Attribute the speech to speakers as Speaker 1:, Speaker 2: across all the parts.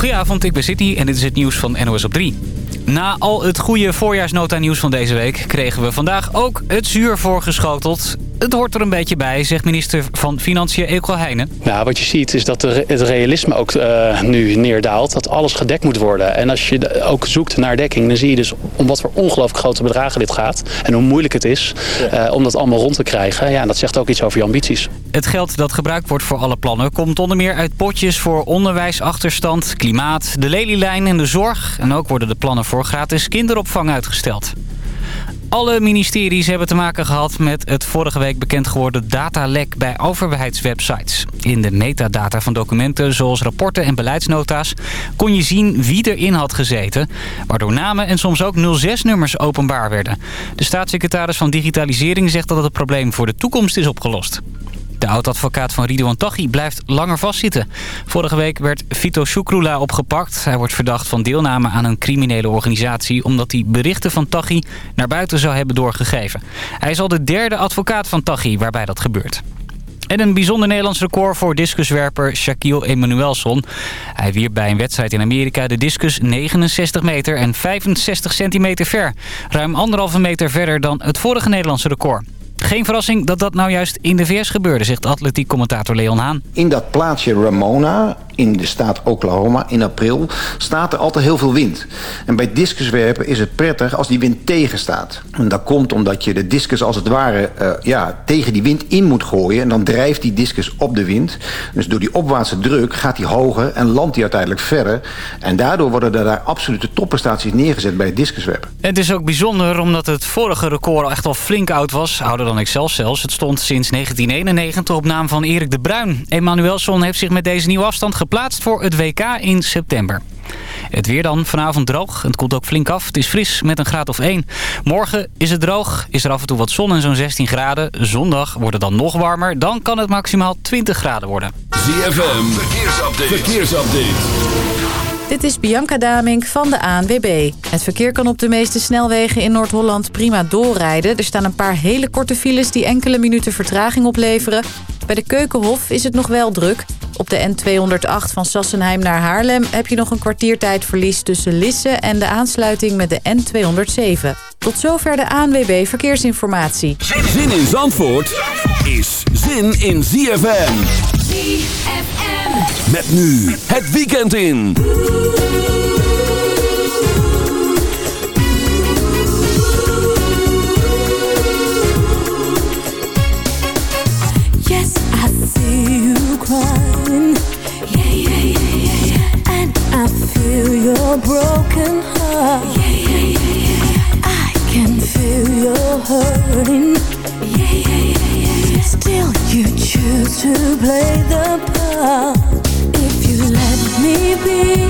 Speaker 1: Goedenavond, ik ben Sydney en dit is het nieuws van NOS op 3. Na al het goede voorjaarsnota nieuws van deze week... kregen we vandaag ook het zuur voorgeschoteld. Het hoort er een beetje bij, zegt minister van Financiën Eelco Heijnen.
Speaker 2: Nou, wat je ziet is dat het realisme ook uh, nu neerdaalt. Dat alles gedekt moet worden. En als je ook zoekt naar dekking, dan zie je dus om wat voor ongelooflijk grote bedragen dit gaat. En hoe moeilijk het is uh, om dat allemaal rond te krijgen. Ja, en dat zegt ook iets over je ambities.
Speaker 1: Het geld dat gebruikt wordt voor alle plannen komt onder meer uit potjes voor onderwijsachterstand, klimaat, de lelielijn en de zorg. En ook worden de plannen voor gratis kinderopvang uitgesteld. Alle ministeries hebben te maken gehad met het vorige week bekend geworden datalek bij overheidswebsites. In de metadata van documenten zoals rapporten en beleidsnota's kon je zien wie erin had gezeten. Waardoor namen en soms ook 06-nummers openbaar werden. De staatssecretaris van Digitalisering zegt dat het probleem voor de toekomst is opgelost. De oud-advocaat van Ridouan Taghi blijft langer vastzitten. Vorige week werd Vito Shukrula opgepakt. Hij wordt verdacht van deelname aan een criminele organisatie... omdat hij berichten van Taghi naar buiten zou hebben doorgegeven. Hij is al de derde advocaat van Taghi waarbij dat gebeurt. En een bijzonder Nederlands record voor discuswerper Shaquille Emanuelson. Hij wierp bij een wedstrijd in Amerika de discus 69 meter en 65 centimeter ver. Ruim anderhalve meter verder dan het vorige Nederlandse record. Geen verrassing dat dat nou juist in de VS gebeurde, zegt atletiek-commentator Leon Haan.
Speaker 3: In dat plaatsje Ramona, in de staat Oklahoma, in april, staat er altijd heel veel wind. En bij discuswerpen is het prettig als die wind tegenstaat. En dat komt omdat je de discus als het ware uh, ja, tegen die wind in moet gooien. En dan drijft die discus op de wind. Dus door die opwaartse druk gaat die hoger en landt die uiteindelijk verder. En daardoor worden er daar absolute topprestaties neergezet bij het discuswerpen.
Speaker 1: Het is ook bijzonder omdat het vorige record echt al flink oud was. Ouder dan ik zelf zelfs. Het stond sinds 1991 op naam van Erik de Bruin. Emanuelson heeft zich met deze nieuwe afstand geplaatst voor het WK in september. Het weer dan vanavond droog. Het koelt ook flink af. Het is fris met een graad of 1. Morgen is het droog. Is er af en toe wat zon en zo'n 16 graden. Zondag wordt het dan nog warmer. Dan kan het maximaal 20 graden worden.
Speaker 4: ZFM. Verkeersupdate. Verkeersupdate.
Speaker 5: Dit is Bianca Damink van de ANWB. Het verkeer kan op de meeste snelwegen in Noord-Holland prima doorrijden. Er staan een paar hele korte files die enkele minuten vertraging opleveren. Bij de Keukenhof is het nog wel druk. Op de N208 van Sassenheim naar Haarlem heb je nog een kwartiertijdverlies tussen Lisse en de aansluiting met de N207. Tot zover de ANWB Verkeersinformatie.
Speaker 4: Zin in Zandvoort is zin in ZFM. ZFM. Met nu het weekend in.
Speaker 6: Yes, I see you crying. Yeah, yeah, yeah, yeah, yeah. And I feel your broken heart. Yeah, yeah, yeah, yeah, yeah. I can feel your hurting. Choose to play the part. If you let me be,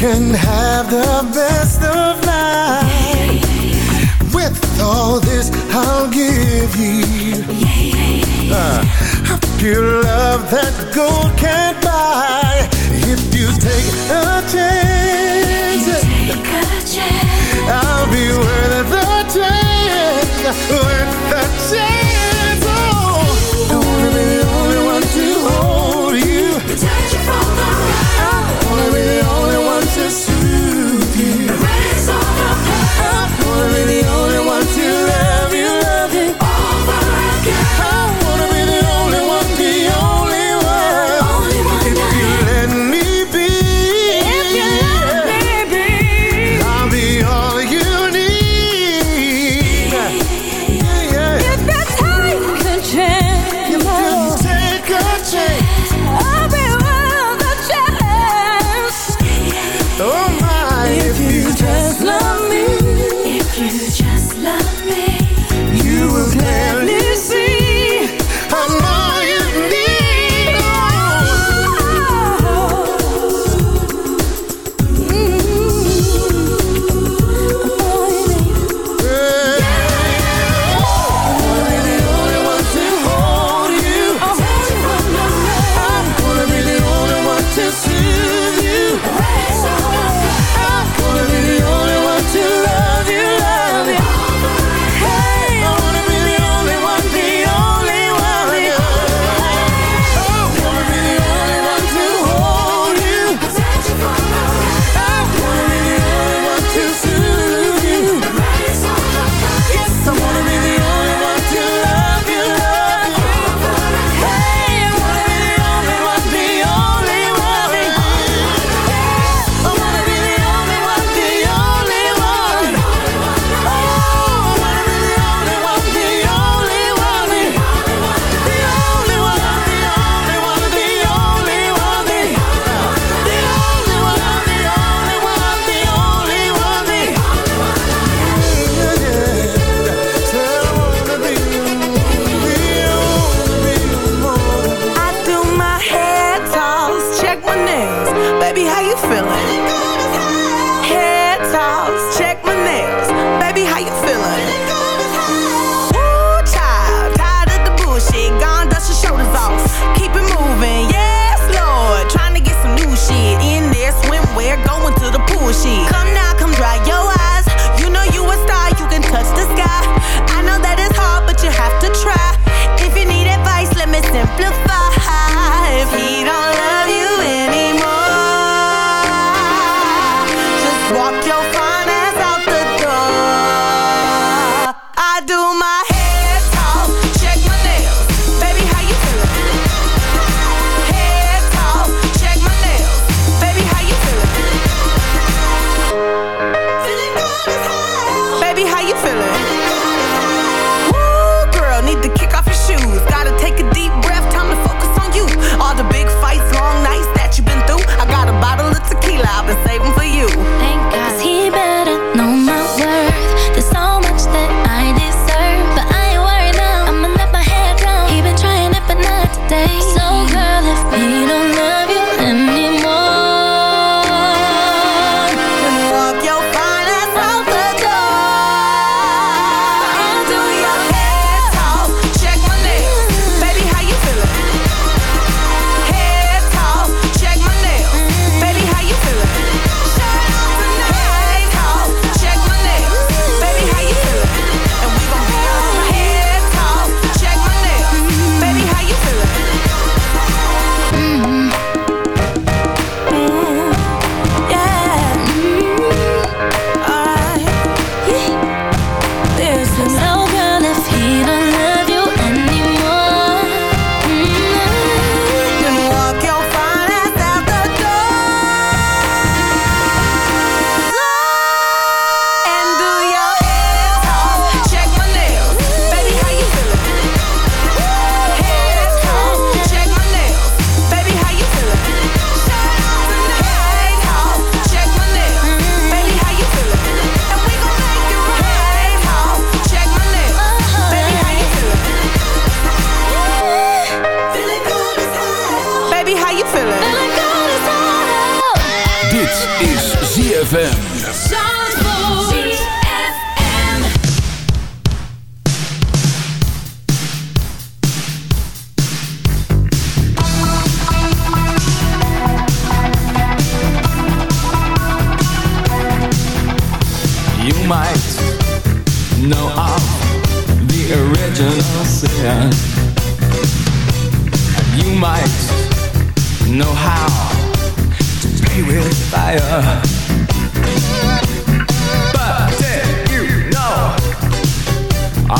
Speaker 7: can have the best of life. With all this, I'll give you uh, a pure love that gold can't buy. If you take a chance,
Speaker 6: Take a chance.
Speaker 7: I'll be worth the chance. Worth the chance.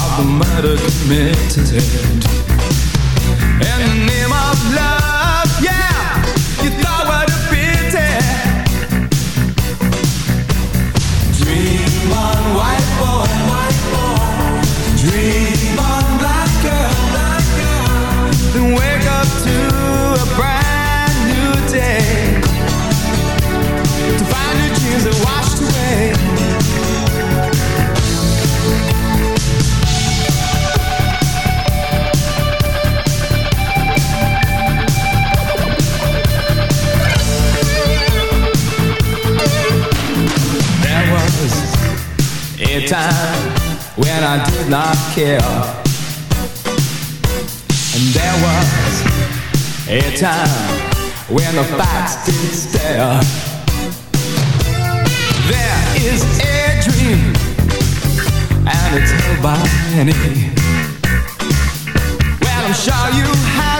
Speaker 8: of the murder committed. In the name of love. time when I did not care. And there was a time when the facts did stare. There is a dream, and it's held by many. Well, I'm sure you have.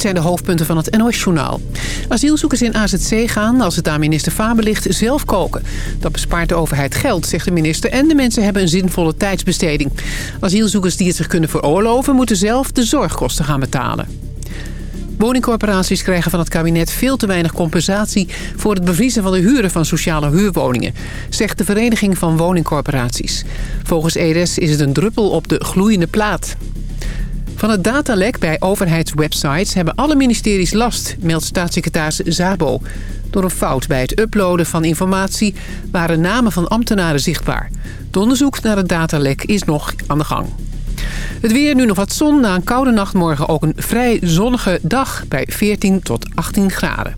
Speaker 9: Dit zijn de hoofdpunten van het NOS-journaal. Asielzoekers in AZC gaan, als het aan minister Faber ligt, zelf koken. Dat bespaart de overheid geld, zegt de minister... en de mensen hebben een zinvolle tijdsbesteding. Asielzoekers die het zich kunnen veroorloven... moeten zelf de zorgkosten gaan betalen. Woningcorporaties krijgen van het kabinet veel te weinig compensatie... voor het bevriezen van de huren van sociale huurwoningen... zegt de Vereniging van Woningcorporaties. Volgens EDES is het een druppel op de gloeiende plaat. Van het datalek bij overheidswebsites hebben alle ministeries last, meldt staatssecretaris Zabo. Door een fout bij het uploaden van informatie waren namen van ambtenaren zichtbaar. Het onderzoek naar het datalek is nog aan de gang. Het weer, nu nog wat zon. Na een koude nacht morgen ook een vrij zonnige dag bij 14 tot 18 graden.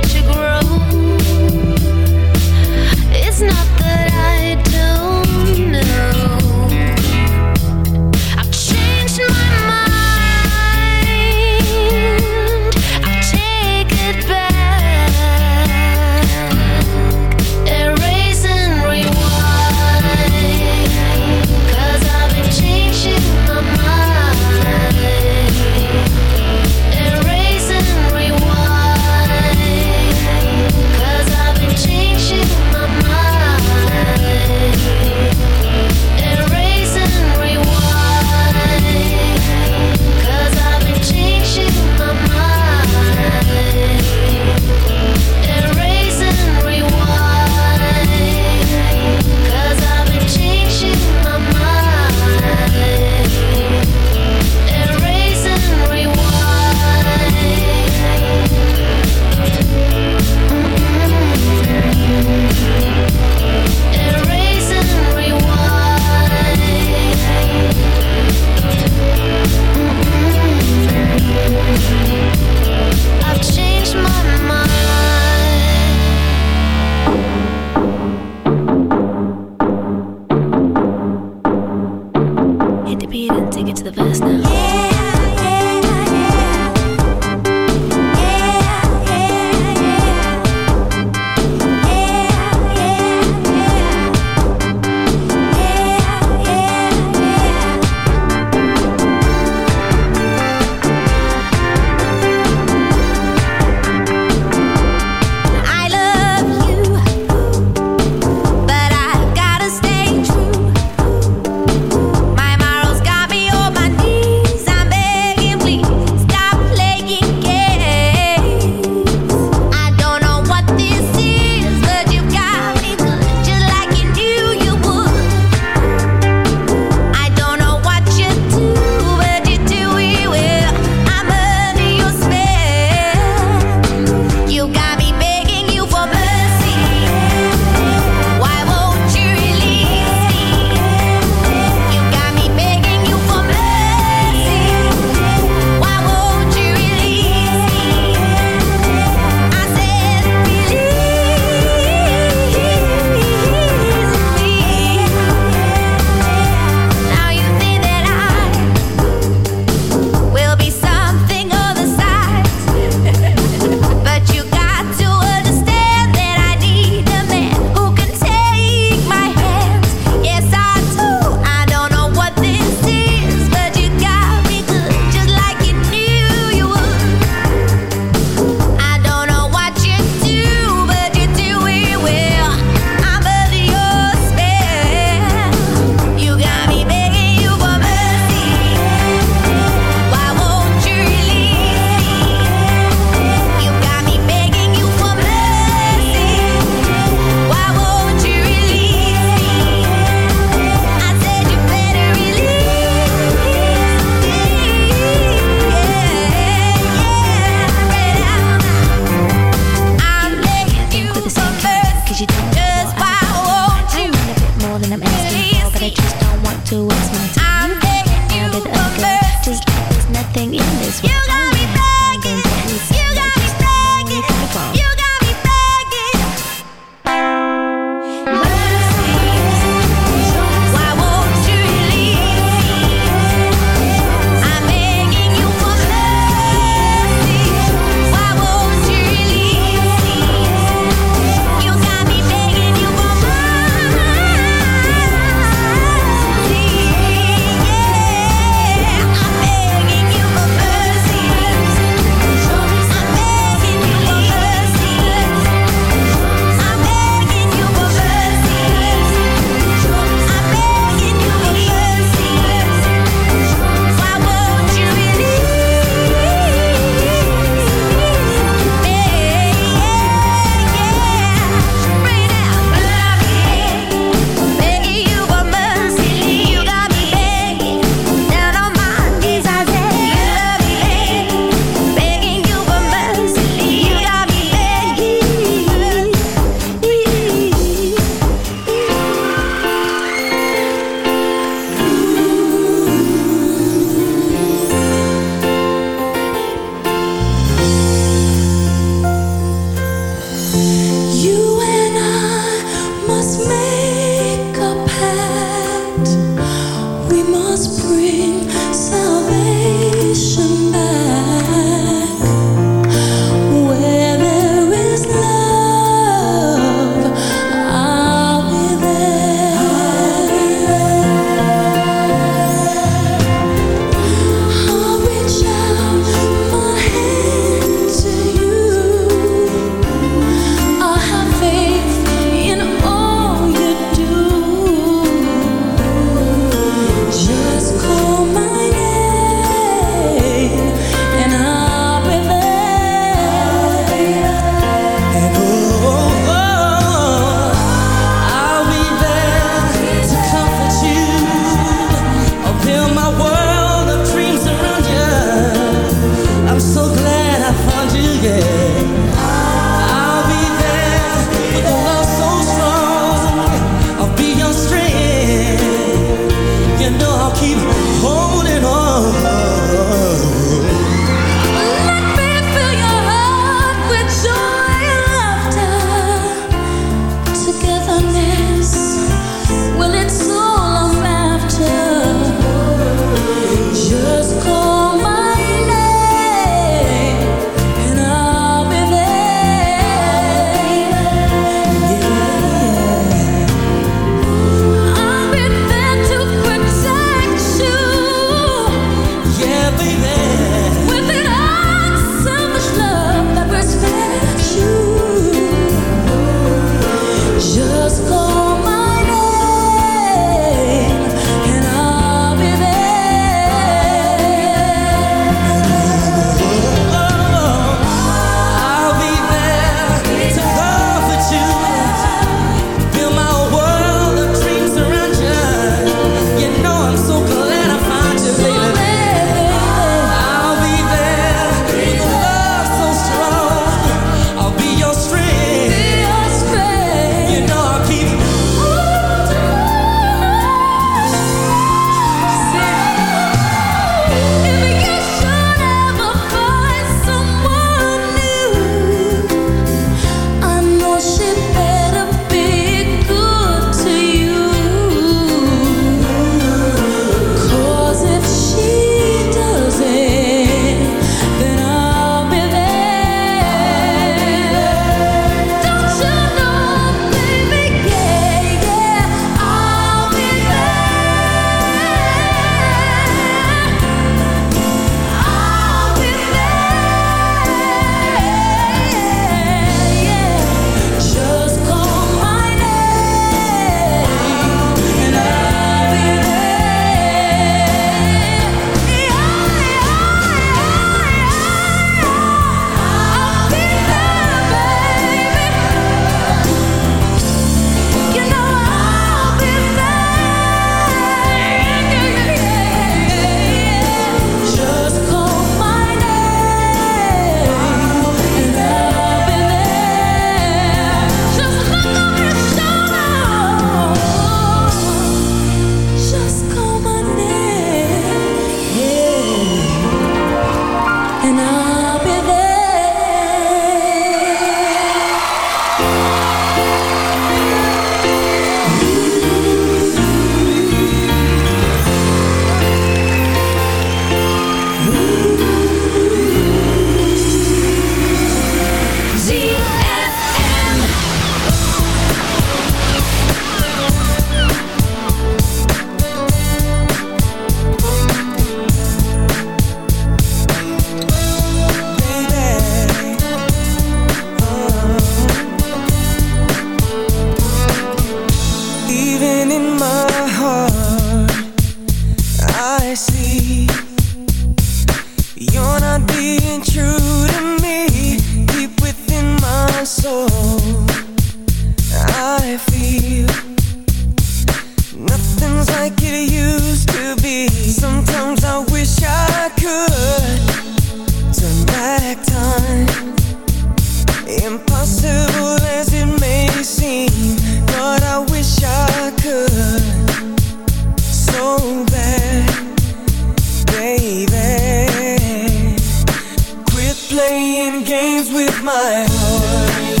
Speaker 6: playing games with my heart.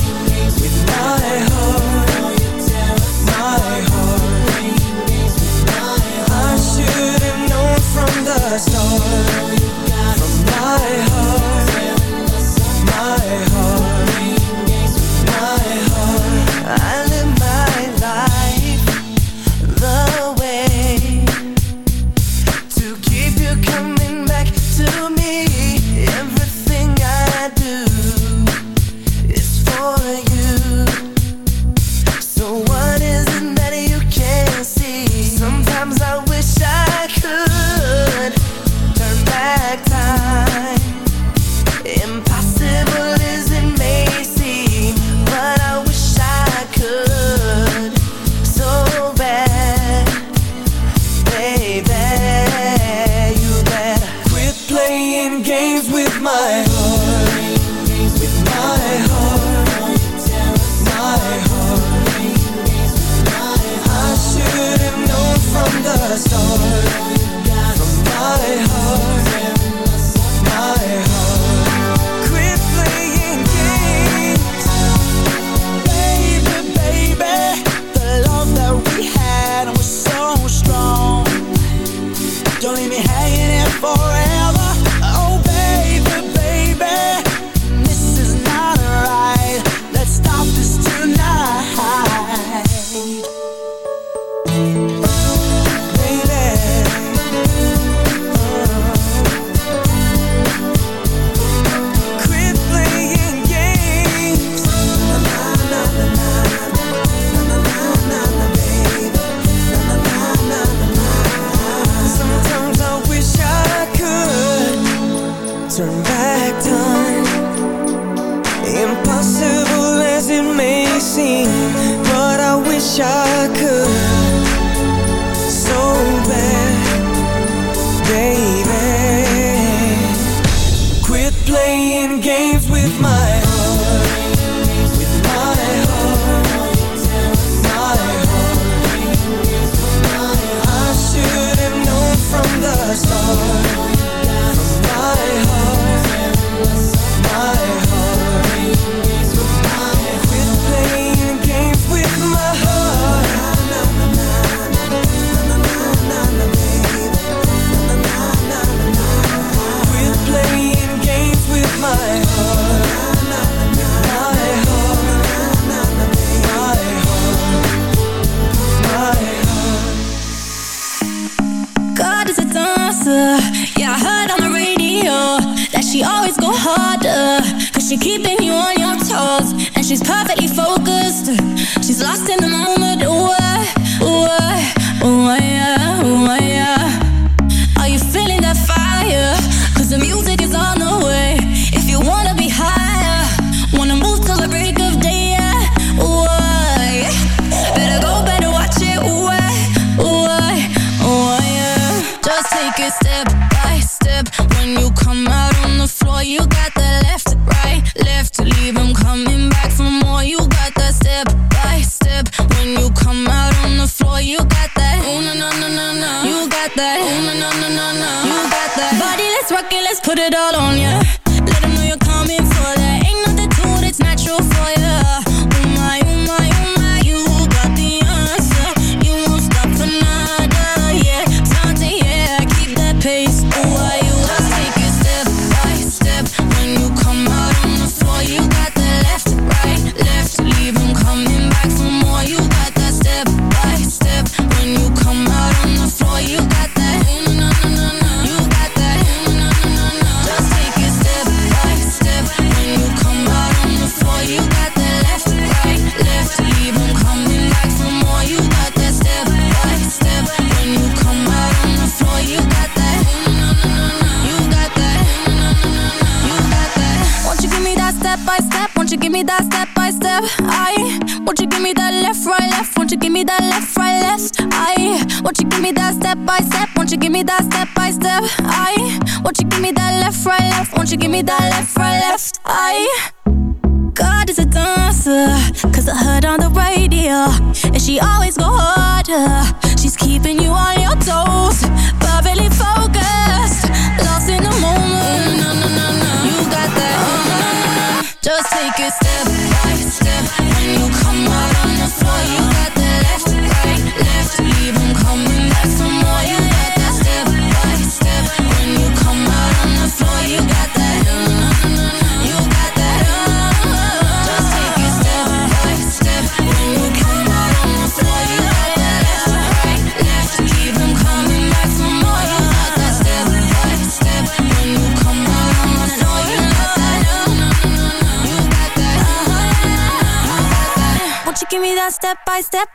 Speaker 6: With my heart. My heart. I should have known from the start.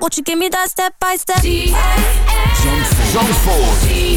Speaker 10: Won't you give me that step by step?
Speaker 4: Zandvoort.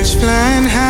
Speaker 11: flying high